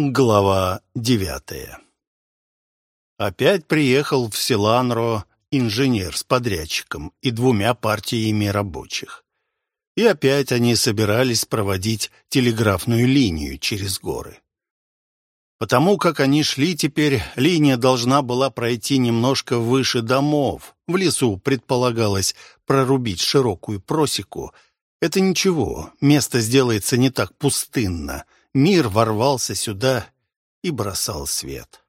Глава девятая Опять приехал в Силанро инженер с подрядчиком и двумя партиями рабочих. И опять они собирались проводить телеграфную линию через горы. Потому как они шли теперь, линия должна была пройти немножко выше домов. В лесу предполагалось прорубить широкую просеку. Это ничего, место сделается не так пустынно — мир ворвался сюда и бросал свет.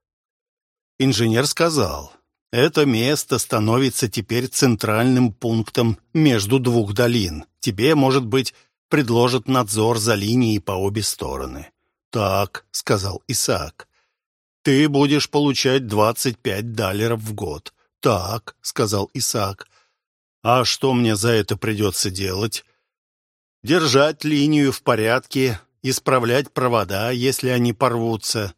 Инженер сказал, это место становится теперь центральным пунктом между двух долин. Тебе, может быть, предложат надзор за линией по обе стороны. «Так», — сказал Исаак, — «ты будешь получать двадцать пять даллеров в год». «Так», — сказал Исаак, — «а что мне за это придется делать?» «Держать линию в порядке, исправлять провода, если они порвутся,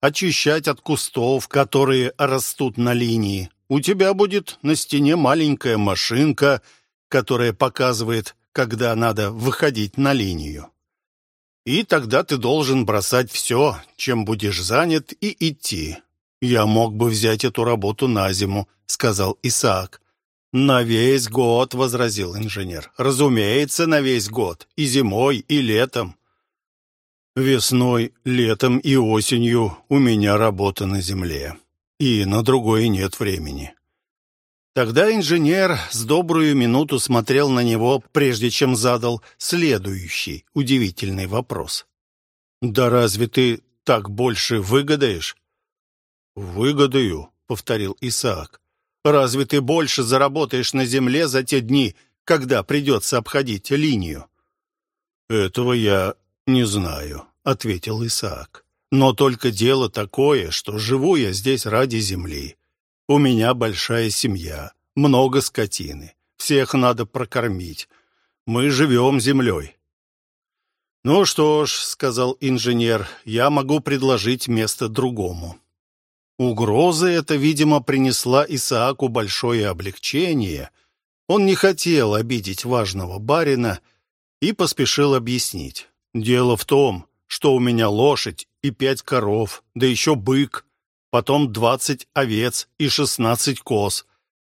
очищать от кустов, которые растут на линии. У тебя будет на стене маленькая машинка, которая показывает, когда надо выходить на линию. И тогда ты должен бросать все, чем будешь занят, и идти. «Я мог бы взять эту работу на зиму», — сказал Исаак. «На весь год», — возразил инженер. «Разумеется, на весь год. И зимой, и летом. Весной, летом и осенью у меня работа на земле, и на другое нет времени. Тогда инженер с добрую минуту смотрел на него, прежде чем задал следующий удивительный вопрос. «Да разве ты так больше выгодаешь?» «Выгодаю», — повторил Исаак. «Разве ты больше заработаешь на земле за те дни, когда придется обходить линию?» «Этого я «Не знаю», — ответил Исаак. «Но только дело такое, что живу я здесь ради земли. У меня большая семья, много скотины. Всех надо прокормить. Мы живем землей». «Ну что ж», — сказал инженер, — «я могу предложить место другому». Угроза эта, видимо, принесла Исааку большое облегчение. Он не хотел обидеть важного барина и поспешил объяснить. Дело в том, что у меня лошадь и пять коров, да еще бык, потом двадцать овец и шестнадцать коз.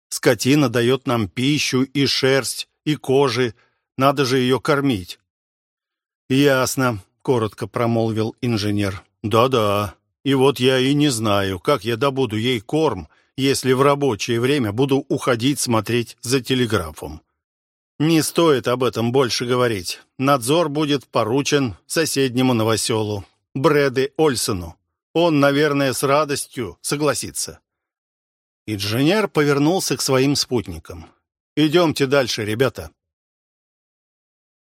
Скотина дает нам пищу и шерсть, и кожи, надо же ее кормить. «Ясно», — коротко промолвил инженер. «Да-да, и вот я и не знаю, как я добуду ей корм, если в рабочее время буду уходить смотреть за телеграфом. Не стоит об этом больше говорить. Надзор будет поручен соседнему новоселу, Брэды Ольсону. Он, наверное, с радостью согласится. Инженер повернулся к своим спутникам. «Идемте дальше, ребята».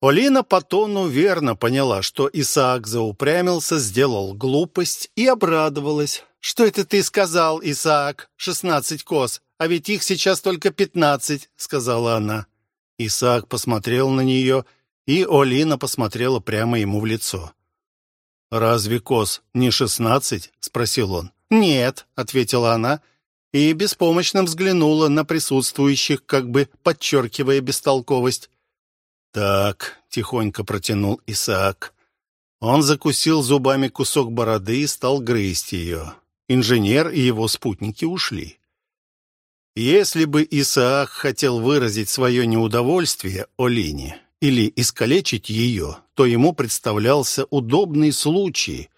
Полина по тону верно поняла, что Исаак заупрямился, сделал глупость и обрадовалась. «Что это ты сказал, Исаак? Шестнадцать коз, а ведь их сейчас только пятнадцать», — сказала она. Исаак посмотрел на нее, и Олина посмотрела прямо ему в лицо. «Разве Кос не шестнадцать?» — спросил он. «Нет», — ответила она, и беспомощно взглянула на присутствующих, как бы подчеркивая бестолковость. «Так», — тихонько протянул Исаак. Он закусил зубами кусок бороды и стал грызть ее. Инженер и его спутники ушли. Если бы Исаак хотел выразить свое неудовольствие Олине или искалечить ее, то ему представлялся удобный случай.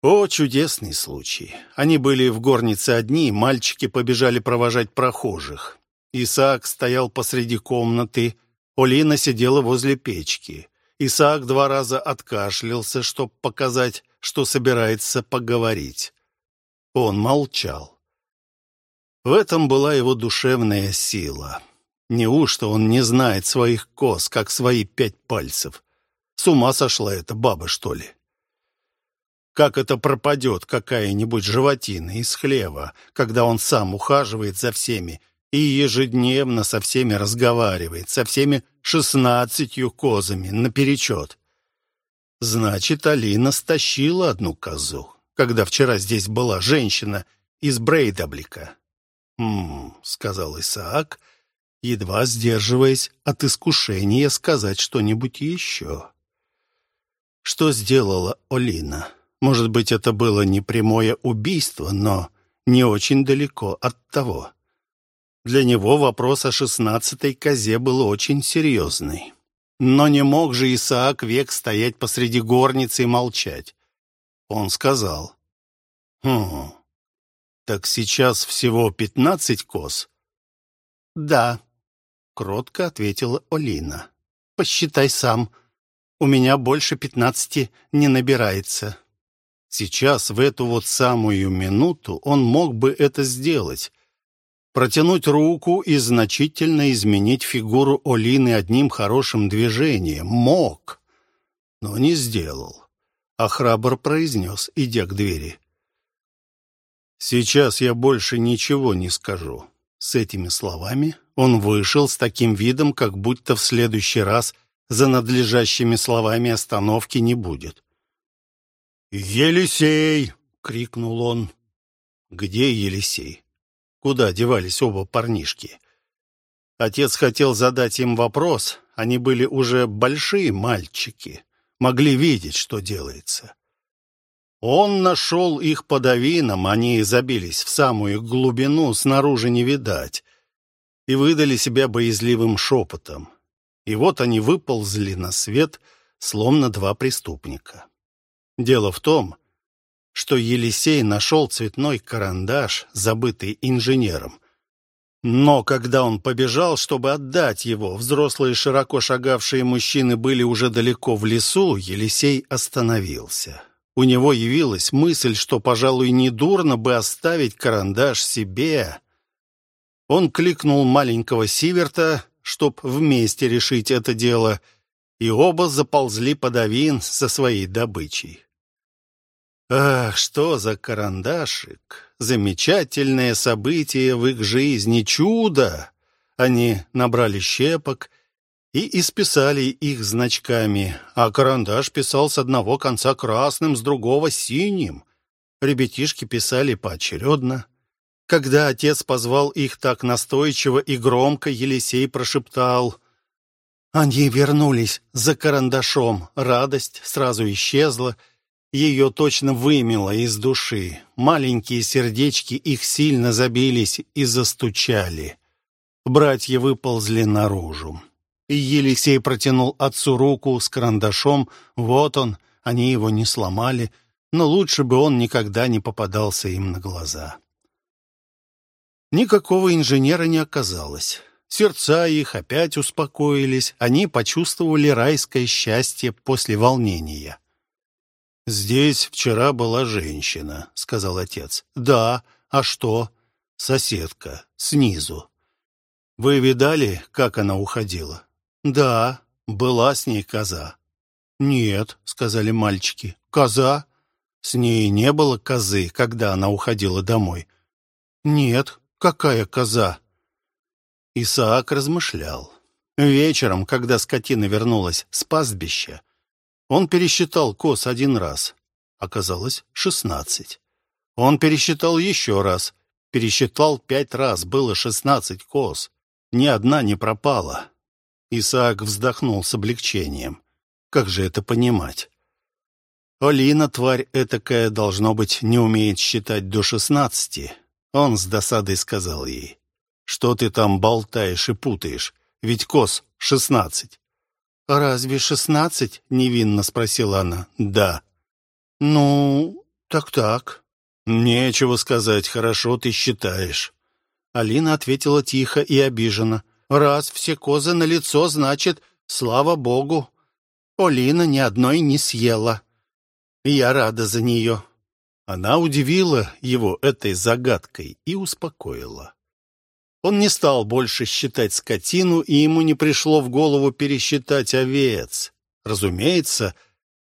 О, чудесный случай! Они были в горнице одни, мальчики побежали провожать прохожих. Исаак стоял посреди комнаты, Олина сидела возле печки. Исаак два раза откашлялся, чтобы показать, что собирается поговорить. Он молчал. В этом была его душевная сила. Неужто он не знает своих коз, как свои пять пальцев? С ума сошла эта баба, что ли? Как это пропадет какая-нибудь животина из хлева, когда он сам ухаживает за всеми и ежедневно со всеми разговаривает, со всеми шестнадцатью козами наперечет? Значит, Олина стащила одну козу, когда вчера здесь была женщина из Брейдаблика. «М-м», сказал Исаак, едва сдерживаясь от искушения сказать что-нибудь еще. Что сделала Олина? Может быть, это было не прямое убийство, но не очень далеко от того. Для него вопрос о шестнадцатой козе был очень серьезный. Но не мог же Исаак век стоять посреди горницы и молчать. Он сказал, «Хм, так сейчас всего пятнадцать коз?» «Да», — кротко ответила Олина. «Посчитай сам. У меня больше пятнадцати не набирается». Сейчас, в эту вот самую минуту, он мог бы это сделать. Протянуть руку и значительно изменить фигуру Олины одним хорошим движением. Мог, но не сделал. А храбр произнес, идя к двери. «Сейчас я больше ничего не скажу». С этими словами он вышел с таким видом, как будто в следующий раз за надлежащими словами остановки не будет. «Елисей!» — крикнул он. «Где Елисей? Куда девались оба парнишки?» Отец хотел задать им вопрос. Они были уже большие мальчики, могли видеть, что делается. Он нашел их под авином, они забились в самую глубину, снаружи не видать, и выдали себя боязливым шепотом. И вот они выползли на свет, словно два преступника. Дело в том, что Елисей нашел цветной карандаш, забытый инженером. Но когда он побежал, чтобы отдать его, взрослые широко шагавшие мужчины были уже далеко в лесу, Елисей остановился. У него явилась мысль, что, пожалуй, недурно бы оставить карандаш себе. Он кликнул маленького Сиверта, чтоб вместе решить это дело, и оба заползли под авин со своей добычей. Ах, что за карандашик! Замечательное событие в их жизни, чудо! Они набрали щепок и исписали их значками, а карандаш писал с одного конца красным, с другого синим. Ребятишки писали поочередно. Когда отец позвал их так настойчиво и громко, Елисей прошептал «Они вернулись за карандашом». Радость сразу исчезла, — ее точно вымело из души. Маленькие сердечки их сильно забились и застучали. Братья выползли наружу. И Елисей протянул отцу руку с карандашом. Вот он, они его не сломали, но лучше бы он никогда не попадался им на глаза. Никакого инженера не оказалось. Сердца их опять успокоились, они почувствовали райское счастье после волнения. «Здесь вчера была женщина», — сказал отец. «Да, а что?» «Соседка, снизу». «Вы видали, как она уходила?» «Да, была с ней коза». «Нет», — сказали мальчики. «Коза?» «С ней не было козы, когда она уходила домой». «Нет, какая коза?» Исаак размышлял. Вечером, когда скотина вернулась с пастбища, он пересчитал коз один раз. Оказалось, шестнадцать. Он пересчитал еще раз. Пересчитал пять раз, было шестнадцать коз. Ни одна не пропала. Исаак вздохнул с облегчением. Как же это понимать? Олина, тварь этакая, должно быть, не умеет считать до шестнадцати. Он с досадой сказал ей. «Что ты там болтаешь и путаешь? Ведь коз шестнадцать». «Разве шестнадцать?» — невинно спросила она. «Да». «Ну, так-так». «Нечего сказать, хорошо ты считаешь». Алина ответила тихо и обиженно. «Раз все козы на лицо, значит, слава богу. Олина ни одной не съела. Я рада за нее». Она удивила его этой загадкой и успокоила. Он не стал больше считать скотину, и ему не пришло в голову пересчитать овец. Разумеется,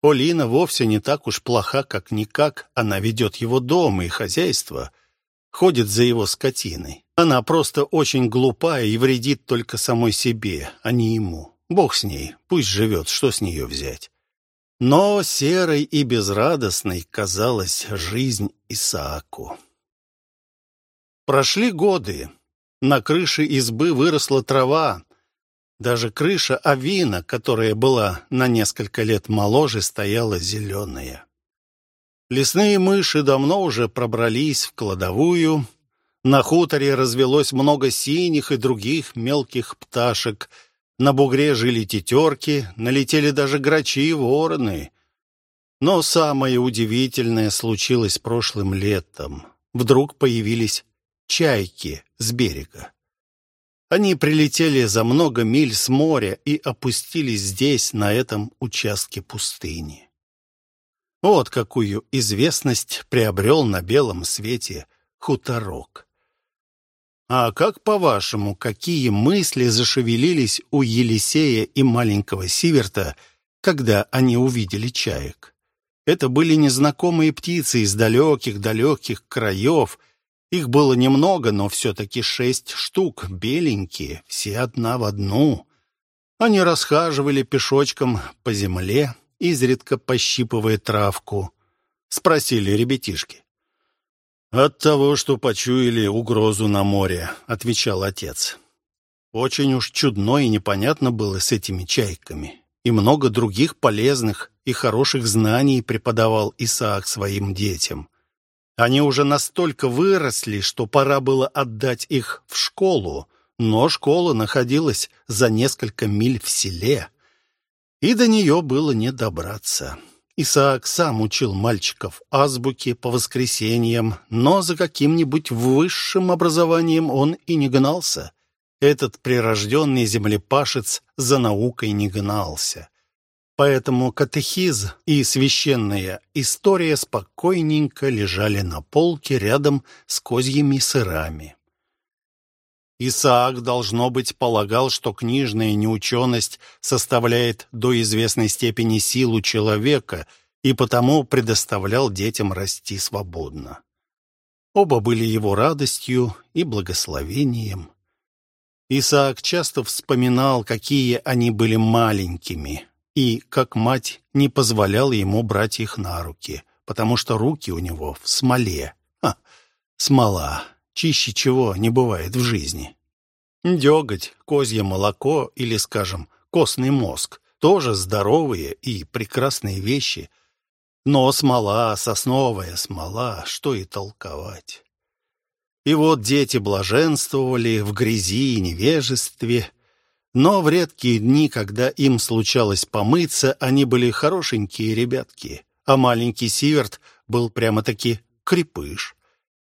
Полина вовсе не так уж плоха, как никак. Она ведет его дом и хозяйство, ходит за его скотиной. Она просто очень глупая и вредит только самой себе, а не ему. Бог с ней, пусть живет, что с нее взять. Но серой и безрадостной казалась жизнь Исааку. Прошли годы. На крыше избы выросла трава. Даже крыша авина, которая была на несколько лет моложе, стояла зеленая. Лесные мыши давно уже пробрались в кладовую. На хуторе развелось много синих и других мелких пташек. На бугре жили тетерки, налетели даже грачи и вороны. Но самое удивительное случилось прошлым летом. Вдруг появились чайки с берега. Они прилетели за много миль с моря и опустились здесь, на этом участке пустыни. Вот какую известность приобрел на белом свете хуторок. А как, по-вашему, какие мысли зашевелились у Елисея и маленького Сиверта, когда они увидели чаек? Это были незнакомые птицы из далеких-далеких краев — их было немного, но все-таки шесть штук, беленькие, все одна в одну. Они расхаживали пешочком по земле, изредка пощипывая травку. Спросили ребятишки. «От того, что почуяли угрозу на море», — отвечал отец. Очень уж чудно и непонятно было с этими чайками. И много других полезных и хороших знаний преподавал Исаак своим детям. Они уже настолько выросли, что пора было отдать их в школу, но школа находилась за несколько миль в селе, и до нее было не добраться. Исаак сам учил мальчиков азбуке по воскресеньям, но за каким-нибудь высшим образованием он и не гнался. Этот прирожденный землепашец за наукой не гнался. Поэтому катехиз и священная история спокойненько лежали на полке рядом с козьими сырами. Исаак, должно быть, полагал, что книжная неученость составляет до известной степени силу человека и потому предоставлял детям расти свободно. Оба были его радостью и благословением. Исаак часто вспоминал, какие они были маленькими, и, как мать, не позволял ему брать их на руки, потому что руки у него в смоле. Ха, смола, чище чего не бывает в жизни. Деготь, козье молоко или, скажем, костный мозг — тоже здоровые и прекрасные вещи. Но смола, сосновая смола, что и толковать. И вот дети блаженствовали в грязи и невежестве — но в редкие дни, когда им случалось помыться, они были хорошенькие ребятки, а маленький Сиверт был прямо-таки крепыш.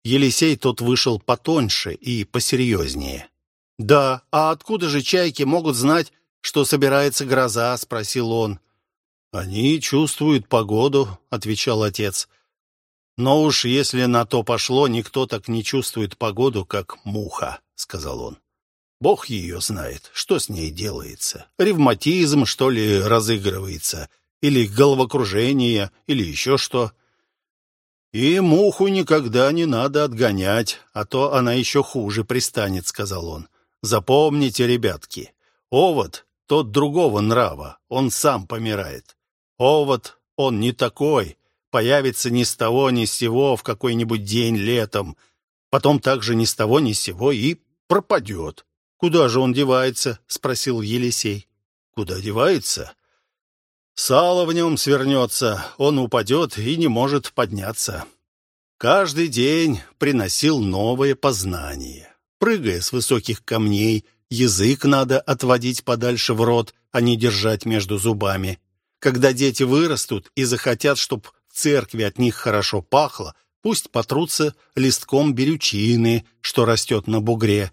Елисей тот вышел потоньше и посерьезнее. «Да, а откуда же чайки могут знать, что собирается гроза?» — спросил он. «Они чувствуют погоду», — отвечал отец. «Но уж если на то пошло, никто так не чувствует погоду, как муха», — сказал он. Бог ее знает, что с ней делается. Ревматизм, что ли, разыгрывается, или головокружение, или еще что. И муху никогда не надо отгонять, а то она еще хуже пристанет, сказал он. Запомните, ребятки, овод тот другого нрава, он сам помирает. Овод, он не такой, появится ни с того ни с сего в какой-нибудь день летом, потом также ни с того ни с сего и пропадет. «Куда же он девается?» — спросил Елисей. «Куда девается?» «Сало в нем свернется, он упадет и не может подняться». Каждый день приносил новое познание. Прыгая с высоких камней, язык надо отводить подальше в рот, а не держать между зубами. Когда дети вырастут и захотят, чтобы в церкви от них хорошо пахло, пусть потрутся листком берючины, что растет на бугре.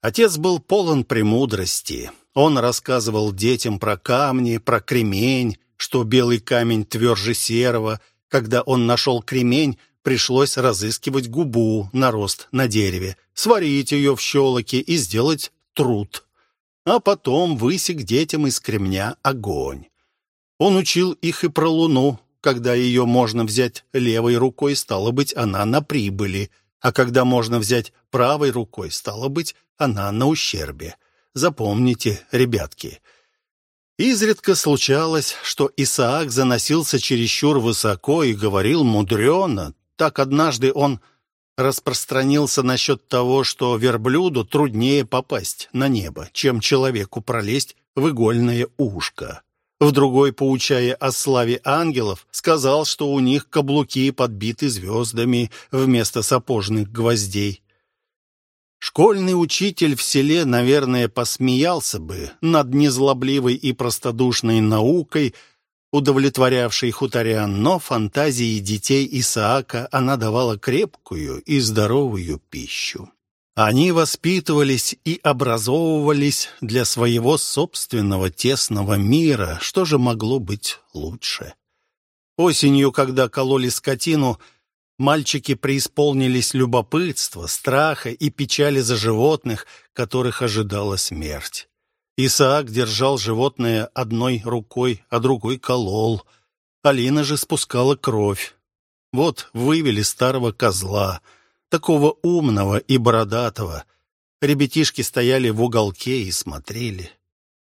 Отец был полон премудрости. Он рассказывал детям про камни, про кремень, что белый камень тверже серого. Когда он нашел кремень, пришлось разыскивать губу на рост на дереве, сварить ее в щелоке и сделать труд. А потом высек детям из кремня огонь. Он учил их и про луну. Когда ее можно взять левой рукой, стало быть, она на прибыли — а когда можно взять правой рукой, стало быть, она на ущербе. Запомните, ребятки. Изредка случалось, что Исаак заносился чересчур высоко и говорил мудрено. Так однажды он распространился насчет того, что верблюду труднее попасть на небо, чем человеку пролезть в игольное ушко. В другой, поучая о славе ангелов, сказал, что у них каблуки подбиты звездами вместо сапожных гвоздей. Школьный учитель в селе, наверное, посмеялся бы над незлобливой и простодушной наукой, удовлетворявшей хуторян, но фантазии детей Исаака она давала крепкую и здоровую пищу. Они воспитывались и образовывались для своего собственного тесного мира. Что же могло быть лучше? Осенью, когда кололи скотину, мальчики преисполнились любопытства, страха и печали за животных, которых ожидала смерть. Исаак держал животное одной рукой, а другой колол. Алина же спускала кровь. Вот вывели старого козла — такого умного и бородатого. Ребятишки стояли в уголке и смотрели.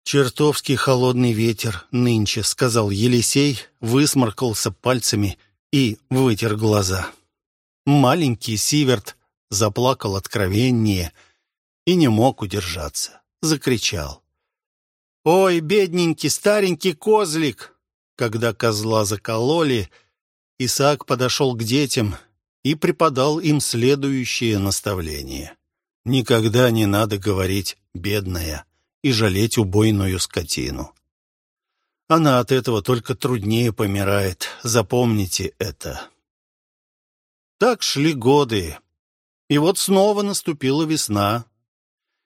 «Чертовски холодный ветер нынче», — сказал Елисей, высморкался пальцами и вытер глаза. Маленький Сиверт заплакал откровеннее и не мог удержаться. Закричал. «Ой, бедненький старенький козлик!» Когда козла закололи, Исаак подошел к детям и преподал им следующее наставление. Никогда не надо говорить «бедная» и жалеть убойную скотину. Она от этого только труднее помирает, запомните это. Так шли годы, и вот снова наступила весна.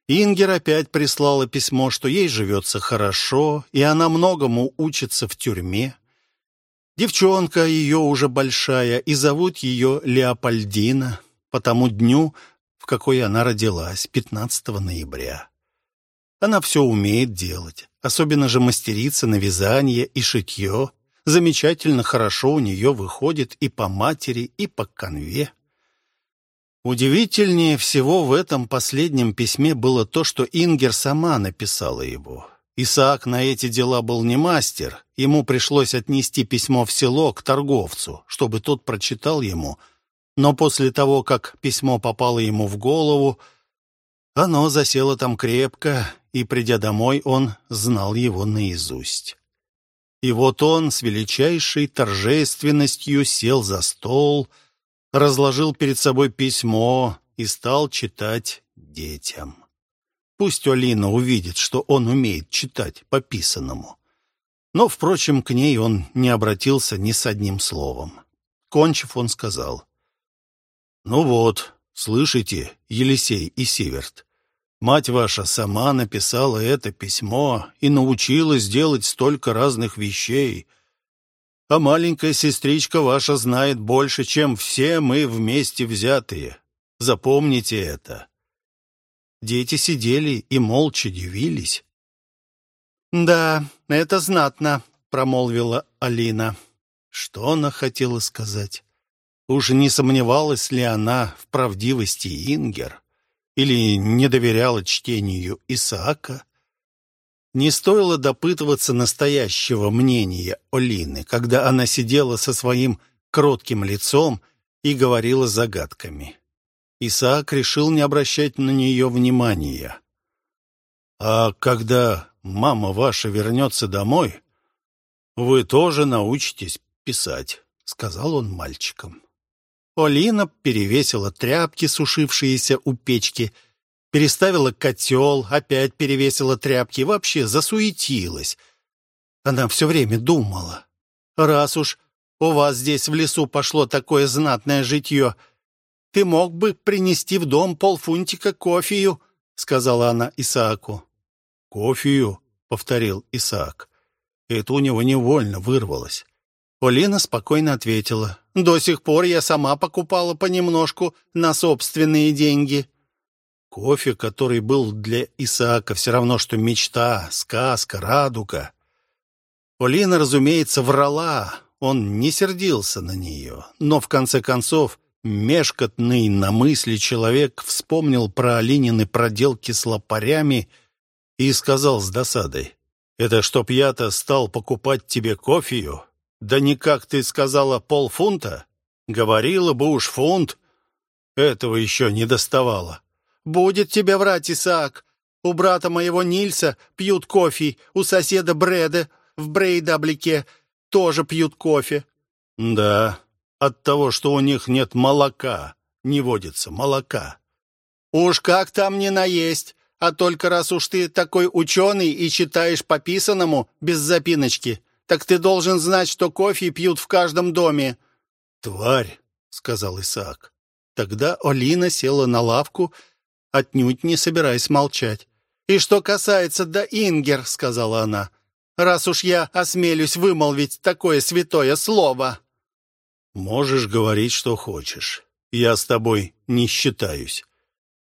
Ингер опять прислала письмо, что ей живется хорошо, и она многому учится в тюрьме. Девчонка ее уже большая, и зовут ее Леопольдина, по тому дню, в какой она родилась, 15 ноября. Она все умеет делать, особенно же мастерица на вязание и шитье. Замечательно хорошо у нее выходит и по матери, и по конве. Удивительнее всего в этом последнем письме было то, что Ингер сама написала его. Исаак на эти дела был не мастер. Ему пришлось отнести письмо в село к торговцу, чтобы тот прочитал ему. Но после того, как письмо попало ему в голову, оно засело там крепко, и, придя домой, он знал его наизусть. И вот он с величайшей торжественностью сел за стол, разложил перед собой письмо и стал читать детям. Пусть Олина увидит, что он умеет читать по писанному. Но, впрочем, к ней он не обратился ни с одним словом. Кончив, он сказал. «Ну вот, слышите, Елисей и Сиверт, мать ваша сама написала это письмо и научилась делать столько разных вещей, а маленькая сестричка ваша знает больше, чем все мы вместе взятые. Запомните это. Дети сидели и молча дивились. «Да, это знатно», — промолвила Алина. Что она хотела сказать? Уж не сомневалась ли она в правдивости Ингер? Или не доверяла чтению Исаака? Не стоило допытываться настоящего мнения Олины, когда она сидела со своим кротким лицом и говорила загадками. Исаак решил не обращать на нее внимания. «А когда мама ваша вернется домой, вы тоже научитесь писать», — сказал он мальчикам. Олина перевесила тряпки, сушившиеся у печки, переставила котел, опять перевесила тряпки, вообще засуетилась. Она все время думала. «Раз уж у вас здесь в лесу пошло такое знатное житье, — ты мог бы принести в дом полфунтика кофею», — сказала она Исааку. «Кофею», — повторил Исаак. Это у него невольно вырвалось. Олина спокойно ответила. «До сих пор я сама покупала понемножку на собственные деньги». Кофе, который был для Исаака все равно, что мечта, сказка, радуга. Полина, разумеется, врала. Он не сердился на нее, но в конце концов Мешкотный на мысли человек вспомнил про Алинины проделки с лопарями и сказал с досадой. «Это чтоб я-то стал покупать тебе кофею? Да никак ты сказала полфунта? Говорила бы уж фунт. Этого еще не доставало». «Будет тебе врать, Исаак. У брата моего Нильса пьют кофе, у соседа Бреда в Брейдаблике тоже пьют кофе». «Да, от того, что у них нет молока, не водится молока». «Уж как там не наесть, а только раз уж ты такой ученый и читаешь по писанному без запиночки, так ты должен знать, что кофе пьют в каждом доме». «Тварь», — сказал Исаак. Тогда Олина села на лавку, отнюдь не собираясь молчать. «И что касается да Ингер», — сказала она, — «раз уж я осмелюсь вымолвить такое святое слово». «Можешь говорить, что хочешь. Я с тобой не считаюсь».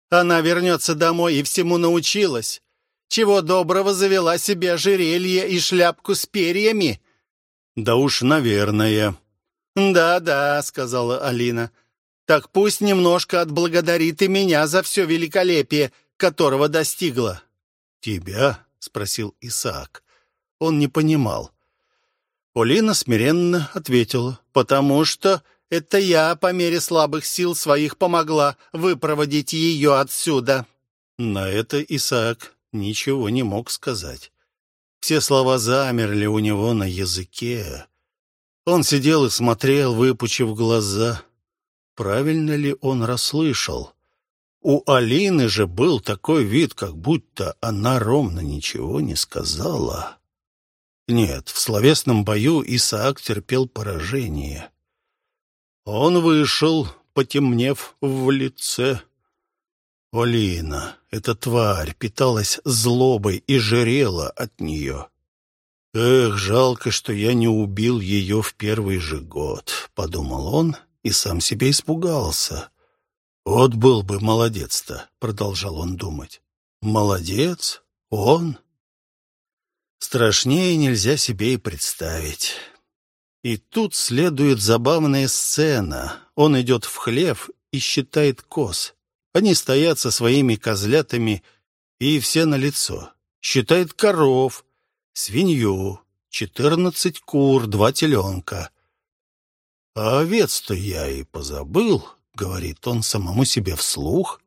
Она вернется домой и всему научилась. Чего доброго завела себе ожерелье и шляпку с перьями. Да уж, наверное. Да-да, сказала Алина. Так пусть немножко отблагодарит и меня за все великолепие, которого достигла. Тебя? спросил Исаак. Он не понимал. Полина смиренно ответила, потому что это я по мере слабых сил своих помогла выпроводить ее отсюда». На это Исаак ничего не мог сказать. Все слова замерли у него на языке. Он сидел и смотрел, выпучив глаза. Правильно ли он расслышал? У Алины же был такой вид, как будто она ровно ничего не сказала. Нет, в словесном бою Исаак терпел поражение. Он вышел, потемнев в лице. Олина, эта тварь, питалась злобой и жерела от нее. «Эх, жалко, что я не убил ее в первый же год», — подумал он и сам себе испугался. «Вот был бы молодец-то», — продолжал он думать. «Молодец? Он?» Страшнее нельзя себе и представить. И тут следует забавная сцена. Он идет в хлев и считает коз. Они стоят со своими козлятами, и все на лицо. Считает коров, свинью, четырнадцать кур, два теленка. «А овец-то я и позабыл», — говорит он самому себе вслух,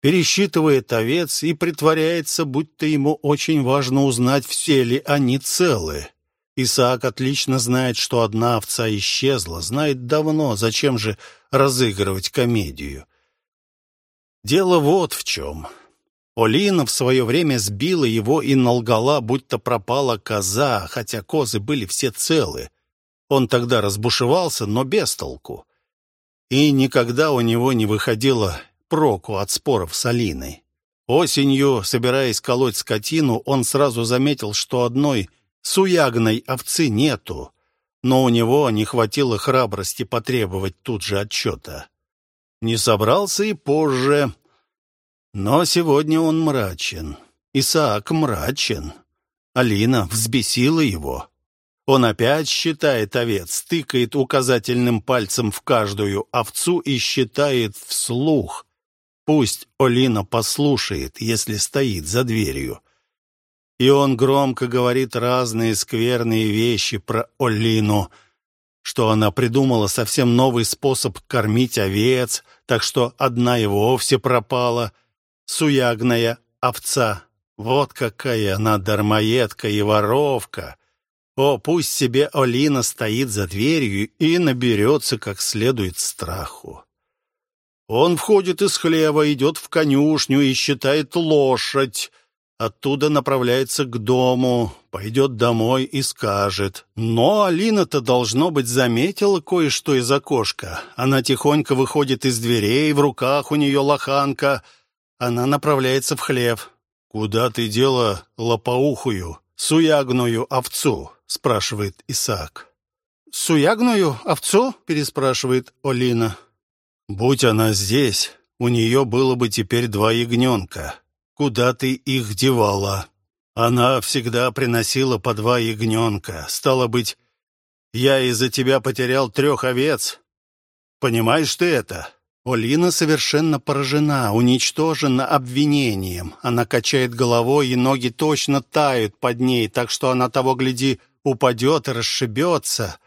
пересчитывает овец и притворяется, будто ему очень важно узнать, все ли они целы. Исаак отлично знает, что одна овца исчезла, знает давно, зачем же разыгрывать комедию. Дело вот в чем. Олина в свое время сбила его и налгала, будто пропала коза, хотя козы были все целы. Он тогда разбушевался, но без толку. И никогда у него не выходило проку от споров с Алиной. Осенью, собираясь колоть скотину, он сразу заметил, что одной — Суягной овцы нету, но у него не хватило храбрости потребовать тут же отчета. Не собрался и позже. Но сегодня он мрачен. Исаак мрачен. Алина взбесила его. Он опять считает овец, тыкает указательным пальцем в каждую овцу и считает вслух. Пусть Олина послушает, если стоит за дверью. И он громко говорит разные скверные вещи про Олину, что она придумала совсем новый способ кормить овец, так что одна и вовсе пропала, суягная овца. Вот какая она дармоедка и воровка. О, пусть себе Олина стоит за дверью и наберется как следует страху. Он входит из хлева, идет в конюшню и считает лошадь, Оттуда направляется к дому, пойдет домой и скажет. Но Алина-то, должно быть, заметила кое-что из окошка. Она тихонько выходит из дверей, в руках у нее лоханка. Она направляется в хлев. «Куда ты дела лопоухую, суягную овцу?» — спрашивает Исаак. «Суягную овцу?» — переспрашивает Олина. «Будь она здесь, у нее было бы теперь два ягненка куда ты их девала. Она всегда приносила по два ягненка. Стало быть, я из-за тебя потерял трех овец. Понимаешь ты это?» Олина совершенно поражена, уничтожена обвинением. Она качает головой, и ноги точно тают под ней, так что она того, гляди, упадет и расшибется.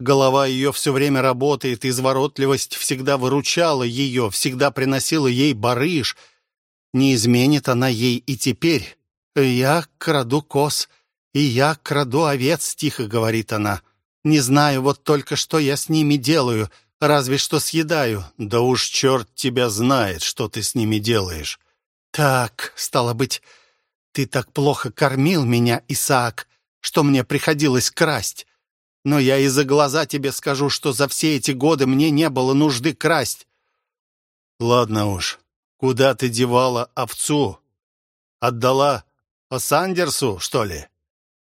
Голова ее все время работает, изворотливость всегда выручала ее, всегда приносила ей барыш — не изменит она ей и теперь. Я краду коз «И я краду овец», — тихо говорит она. «Не знаю вот только, что я с ними делаю, разве что съедаю». «Да уж черт тебя знает, что ты с ними делаешь». «Так, стало быть, ты так плохо кормил меня, Исаак, что мне приходилось красть. Но я и за глаза тебе скажу, что за все эти годы мне не было нужды красть». «Ладно уж, куда ты девала овцу? Отдала о Сандерсу, что ли?»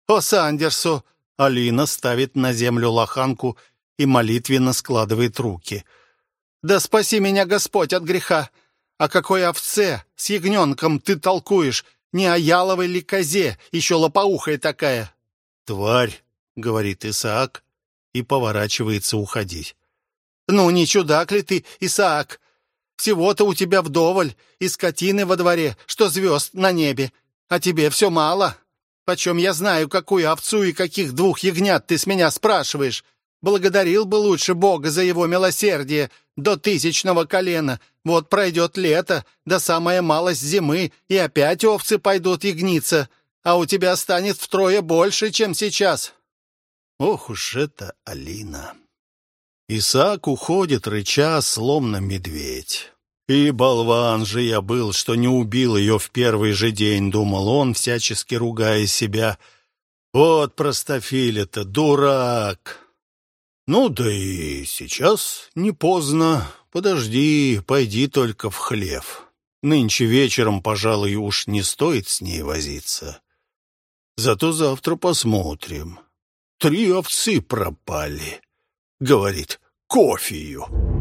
«О Сандерсу!» Алина ставит на землю лоханку и молитвенно складывает руки. «Да спаси меня, Господь, от греха! О какой овце с ягненком ты толкуешь? Не о яловой ли козе, еще лопоухая такая?» «Тварь!» — говорит Исаак и поворачивается уходить. «Ну, не чудак ли ты, Исаак? Всего-то у тебя вдоволь, и скотины во дворе, что звезд на небе, а тебе все мало. Почем я знаю, какую овцу и каких двух ягнят ты с меня спрашиваешь? Благодарил бы лучше Бога за его милосердие до тысячного колена. Вот пройдет лето, до самая малость зимы, и опять овцы пойдут ягниться, а у тебя станет втрое больше, чем сейчас». Ох уж это Алина! Исаак уходит, рыча, словно медведь. И болван же я был, что не убил ее в первый же день, думал он, всячески ругая себя. Вот простофиля-то, дурак! Ну да и сейчас не поздно. Подожди, пойди только в хлев. Нынче вечером, пожалуй, уж не стоит с ней возиться. Зато завтра посмотрим. Три овцы пропали, говорит, кофею.